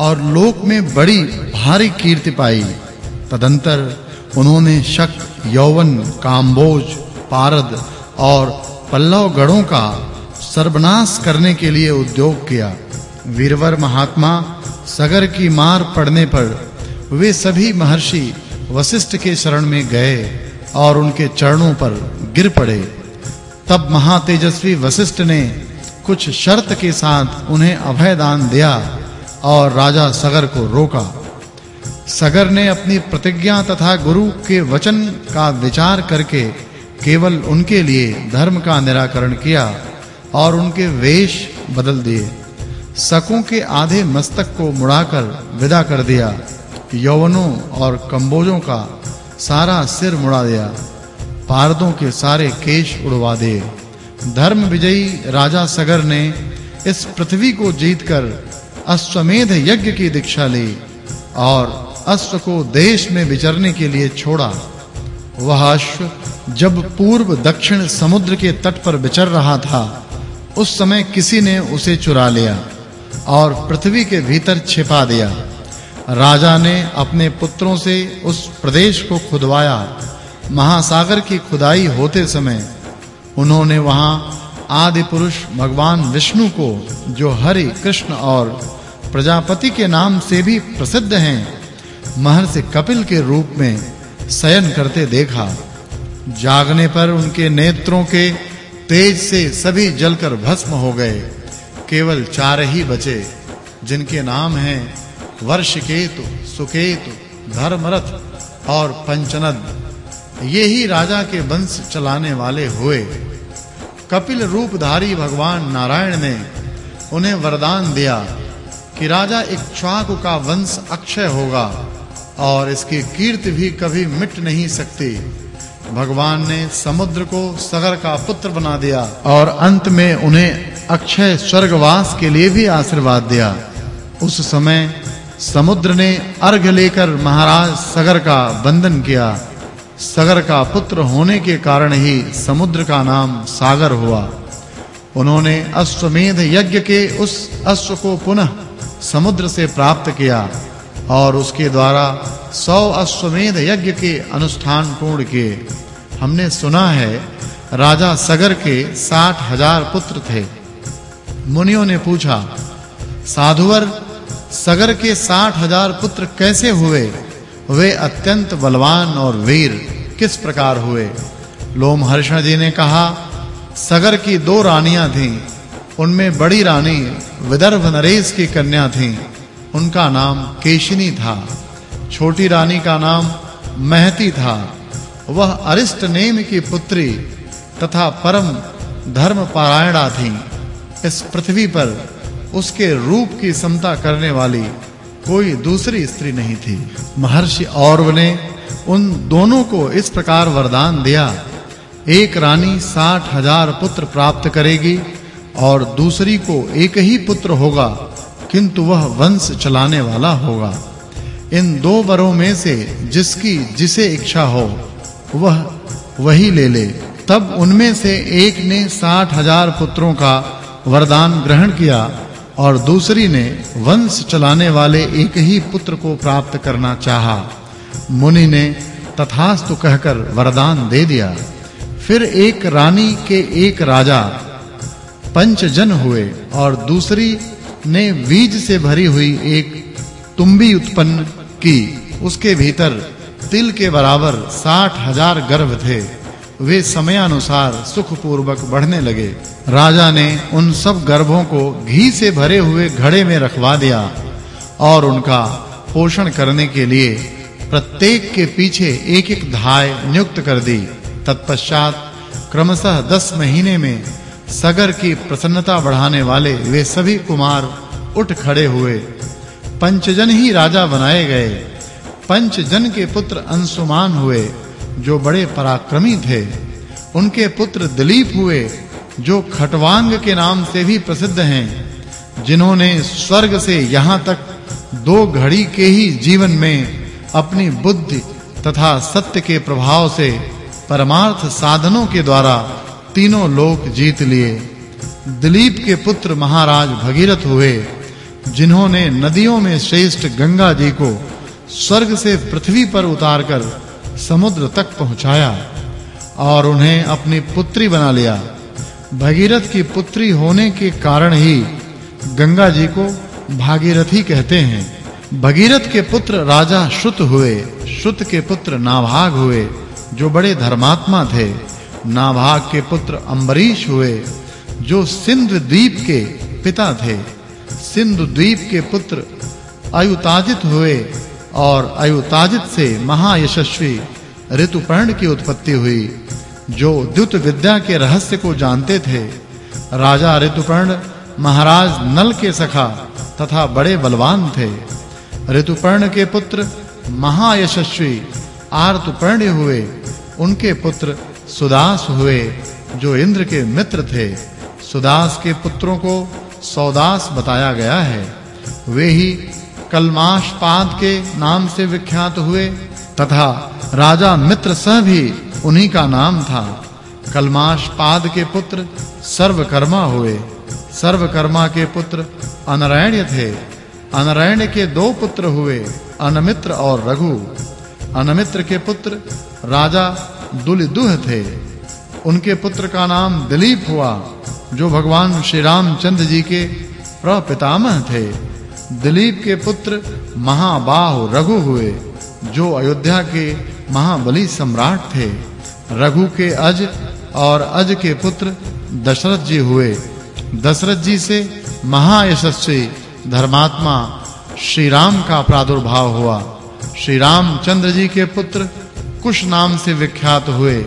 और लोक में बड़ी भारी कीर्ति पाई। तदंतर उन्होंने शक, यौवन कामबोज पारद और पल्लव गढ़ों का सर्वनाश करने के लिए उद्योग किया। वीरवर महात्मा सगर की मार पड़ने पर वे सभी महर्षि वशिष्ठ के शरण में गए और उनके चरणों पर गिर पड़े। तब महातेजस्वी वशिष्ठ ने कुछ शर्त के साथ उन्हें अभय दान दिया। और राजा सगर को रोका। सगर ने अपनी प्रतिज्ञा तथा गुरु के वचन का विचार करके केवल उनके लिए धर्म का निराकरण किया और उनके वेश बदल दिए। सकों के आधे मस्तक को मुड़ाकर विदा कर दिया। यौवनों और कंबोजों का सारा सिर मुड़ा दिया। पारदों के सारे केश उड़वा दिए। धर्म विजयी राजा सगर ने इस पृथ्वी को जीतकर अश्वमेध यज्ञ की दीक्षा ली और अश्व को देश में विचरने के लिए छोड़ा। वह अश्व जब पूर्व दक्षिण समुद्र के तट पर विचर रहा था, उस समय किसी ने उसे चुरा लिया और पृथ्वी के भीतर छिपा दिया। राजा ने अपने पुत्रों से उस प्रदेश को खुदवाया। महासागर की खुदाई होते समय उन्होंने वहाँ आदि पुरुष भगवान विष्णु को, जो हरि कृष्ण और प्रजापति के नाम से भी प्रसिद्ध हैं। महर्षि कपिल के रूप में शयन करते देखा। जागने पर उनके नेत्रों के तेज से सभी जलकर भस्म हो गए। केवल चार ही बचे, जिनके नाम हैं वर्षकेतु, सुकेतु, धर्मरथ और पंचनद। ये ही राजा के वंश चलाने वाले हुए। कपिल रूपधारी भगवान नारायण ने उन्हें वरदान दिया। कि राजा इक्ष्वाकु का वंश अक्षय होगा और इसकी कीर्ति भी कभी मिट नहीं सकती। भगवान ने समुद्र को सगर का पुत्र बना दिया और अंत में उन्हें अक्षय स्वर्गवास के लिए भी आशीर्वाद दिया। उस समय समुद्र ने अर्घ लेकर महाराज सगर का वंदन किया। सगर का पुत्र होने के कारण ही समुद्र का नाम सागर हुआ। उन्होंने अश्वमेध यज्ञ के उस अश्व को पुनः समुद्र से प्राप्त किया और उसके द्वारा सौ अश्वमेध यज्ञ के अनुष्ठान पूर्ण किए। हमने सुना है, राजा सगर के साठ हज़ार पुत्र थे। मुनियों ने पूछा, साधुवर, सगर के साठ हज़ार पुत्र कैसे हुए? वे अत्यंत बलवान और वीर किस प्रकार हुए? लोमहर्षण जी ने कहा, सगर की दो रानियाँ थीं। उनमें बड़ी रानी विदर्भ नरेश की कन्या थी। उनका नाम केशिनी था। छोटी रानी का नाम महती था। वह अरिष्ट नेम की पुत्री तथा परम धर्म पारायणा थी। इस पृथ्वी पर उसके रूप की समता करने वाली कोई दूसरी स्त्री नहीं थी। महर्षि औरव ने उन दोनों को इस प्रकार वरदान दिया। एक रानी साठ हज़ार पुत्र प्राप्त करेगी और दूसरी को एक ही पुत्र होगा, किंतु वह वंश चलाने वाला होगा। इन दो वरों में से जिसकी जिसे इच्छा हो, वह वही ले ले। तब उनमें से एक ने साठ हज़ार पुत्रों का वरदान ग्रहण किया और दूसरी ने वंश चलाने वाले एक ही पुत्र को प्राप्त करना चाहा। मुनि ने तथास्तु कहकर वरदान दे दिया। फिर एक रानी के एक राजा पंचजन हुए और दूसरी ने बीज से भरी हुई एक तुम्बी उत्पन्न की। उसके भीतर तिल के बराबर साठ हज़ार गर्भ थे। वे समयानुसार सुख पूर्वक बढ़ने लगे। राजा ने उन सब गर्भों को घी से भरे हुए घड़े में रखवा दिया और उनका पोषण करने के लिए प्रत्येक के पीछे एक-एक धाय नियुक्त कर दी। तत्पश्चात क्रमशः दस महीने में सगर की प्रसन्नता बढ़ाने वाले वे सभी कुमार उठ खड़े हुए। पंचजन ही राजा बनाए गए। पंचजन के पुत्र अंशुमान हुए, जो बड़े पराक्रमी थे। उनके पुत्र दिलीप हुए, जो खटवांग के नाम से भी प्रसिद्ध हैं, जिन्होंने स्वर्ग से यहाँ तक दो घड़ी के ही जीवन में अपनी बुद्धि तथा सत्य के प्रभाव से परमार्थ साधनों के द्वारा तीनों लोक जीत लिए। दिलीप के पुत्र महाराज भगीरथ हुए, जिन्होंने नदियों में श्रेष्ठ गंगा जी को स्वर्ग से पृथ्वी पर उतारकर समुद्र तक पहुँचाया और उन्हें अपनी पुत्री बना लिया। भगीरथ की पुत्री होने के कारण ही गंगा जी को भागीरथी कहते हैं। भगीरथ के पुत्र राजा श्रुत हुए। श्रुत के पुत्र नाभाग हुए, जो बड़े धर्मात्मा थे। नाभाग के पुत्र अम्बरीश हुए, जो सिंधु द्वीप के पिता थे। सिंधु द्वीप के पुत्र अयुताजित हुए और अयुताजित से महायशस्वी ऋतुपर्ण की उत्पत्ति हुई, जो द्युत विद्या के रहस्य को जानते थे। राजा ऋतुपर्ण महाराज नल के सखा तथा बड़े बलवान थे। ऋतुपर्ण के पुत्र महायशस्वी आर्तुपर्ण हुए, उनके पुत्र सुदास हुए, जो इंद्र के मित्र थे। सुदास के पुत्रों को सौदास बताया गया है। वे ही कलमाशपाद के नाम से विख्यात हुए, तथा राजा मित्र सह भी उन्हीं का नाम था। कलमाशपाद के पुत्र सर्वकर्मा हुए। सर्वकर्मा के पुत्र अनरण्य थे। अनरण्य के दो पुत्र हुए, अनमित्र और रघु। अनमित्र के पुत्र राजा दुलिदुह थे। उनके पुत्र का नाम दिलीप हुआ, जो भगवान श्री रामचंद्र जी के प्रपितामह थे। दिलीप के पुत्र महाबाह रघु हुए, जो अयोध्या के महाबली सम्राट थे। रघु के अज और अज के पुत्र दशरथ जी हुए। दशरथ जी से महायशस्वी धर्मात्मा श्री राम का प्रादुर्भाव हुआ। श्री रामचंद्र जी के पुत्र कुश नाम से विख्यात हुए,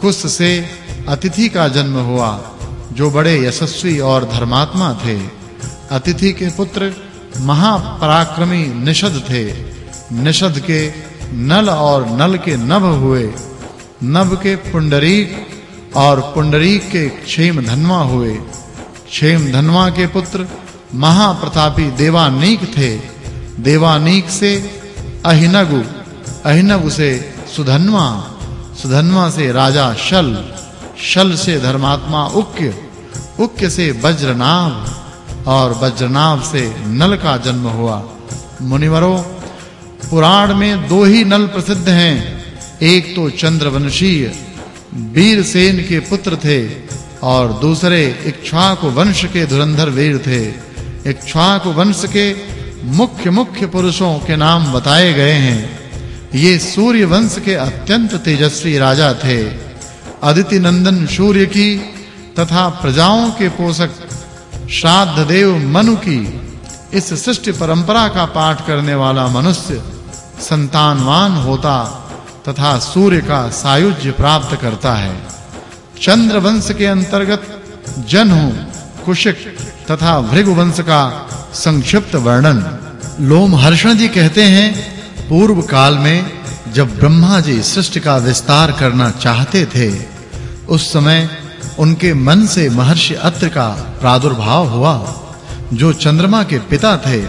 कुश से अतिथि का जन्म हुआ, जो बड़े यशस्वी और धर्मात्मा थे। अतिथि के पुत्र महापराक्रमी निषद थे। निषद के नल और नल के नभ हुए। नभ के पुंडरीक और पुंडरीक के क्षेम धनवा हुए। क्षेम धनवा के पुत्र महाप्रतापी देवानीक थे। देवानीक से अहिनगु अहिनगु से सुधन्वा सुधन्वा से राजा शल शल से धर्मात्मा उक्य उक्य से वज्रनाभ, और वज्रनाभ से नल का जन्म हुआ। मुनिवरों, पुराण में दो ही नल प्रसिद्ध हैं। एक तो चंद्रवंशीय वीरसेन के पुत्र थे, और दूसरे इक्ष्वाकु वंश के धुरंधर वीर थे। इक्ष्वाकु वंश के मुख्य मुख्य पुरुषों के नाम बताए गए हैं। ये सूर्य वंश के अत्यंत तेजस्वी राजा थे। अदिति नंदन सूर्य की तथा प्रजाओं के पोषक श्राद्ध देव मनु की इस सृष्टि परंपरा का पाठ करने वाला मनुष्य संतानवान होता तथा सूर्य का सायुज्य प्राप्त करता है। चंद्र वंश के अंतर्गत जनहु, कुशिक तथा भृगु वंश का संक्षिप्त वर्णन। लोमहर्षण जी कहते हैं पूर्व काल में जब ब्रह्मा जी सृष्टि का विस्तार करना चाहते थे, उस समय उनके मन से महर्षि अत्र का प्रादुर्भाव हुआ, जो चंद्रमा के पिता थे।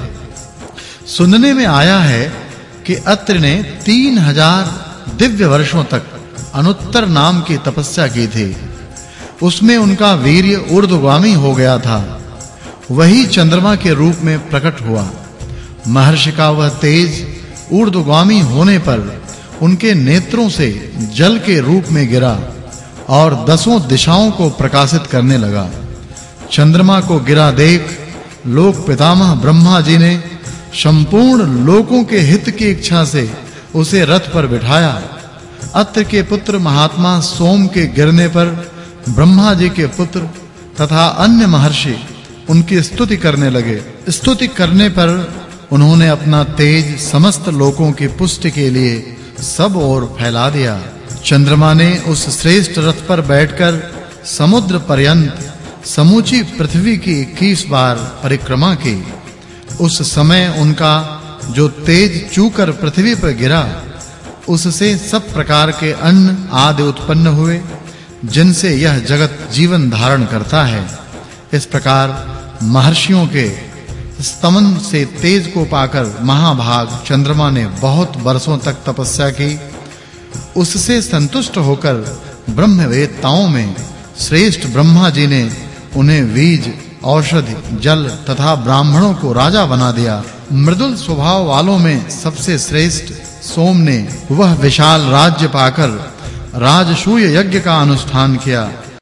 सुनने में आया है कि अत्र ने 3000 दिव्य वर्षों तक अनुत्तर नाम की तपस्या की थी। उसमें उनका वीर्य ऊर्ध्वगामी हो गया था। वही चंद्रमा के रूप में प्रकट हुआ। महर्षि का वह तेज ऊर्ध्वगामी होने पर उनके नेत्रों से जल के रूप में गिरा और दसों दिशाओं को प्रकाशित करने लगा। चंद्रमा को गिरा देख लोक पितामह ब्रह्मा जी ने संपूर्ण लोकों के हित की इच्छा से उसे रथ पर बिठाया। अत्र के पुत्र महात्मा सोम के गिरने पर ब्रह्मा जी के पुत्र तथा अन्य महर्षि उनकी स्तुति करने लगे। स्तुति करने पर उन्होंने अपना तेज समस्त लोकों की पुष्टि के लिए सब ओर फैला दिया। चंद्रमा ने उस श्रेष्ठ रथ पर बैठकर समुद्र पर्यंत, समूची पृथ्वी की 21 बार परिक्रमा की। उस समय उनका जो तेज चूकर पृथ्वी पर गिरा, उससे सब प्रकार के अन्न आदि उत्पन्न हुए, जिनसे यह जगत जीवन धारण करता है। इस प्रकार महर्षियों के स्तमन से तेज को पाकर महाभाग चंद्रमा ने बहुत वर्षों तक तपस्या की। उससे संतुष्ट होकर ब्रह्मवेत्ताओं में श्रेष्ठ ब्रह्मा जी ने उन्हें बीज, औषधि, जल तथा ब्राह्मणों को राजा बना दिया। मृदुल स्वभाव वालों में सबसे श्रेष्ठ सोम ने वह विशाल राज्य पाकर राजसूय यज्ञ का अनुष्ठान किया।